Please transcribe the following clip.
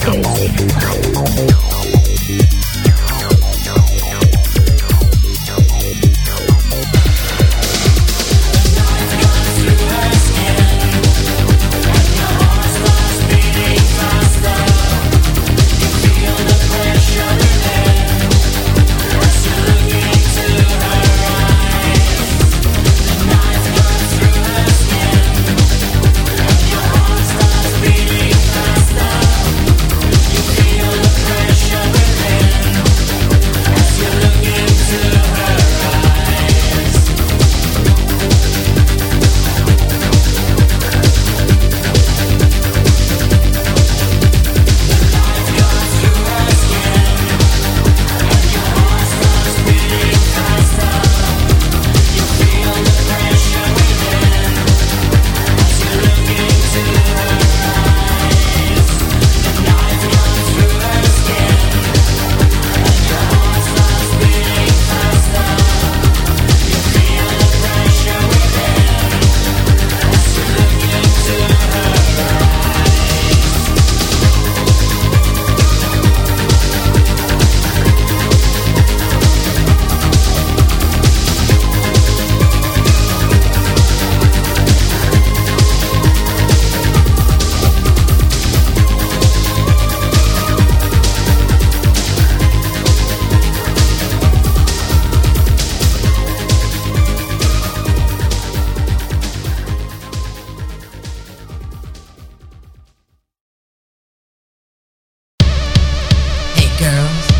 Crazy. Girls.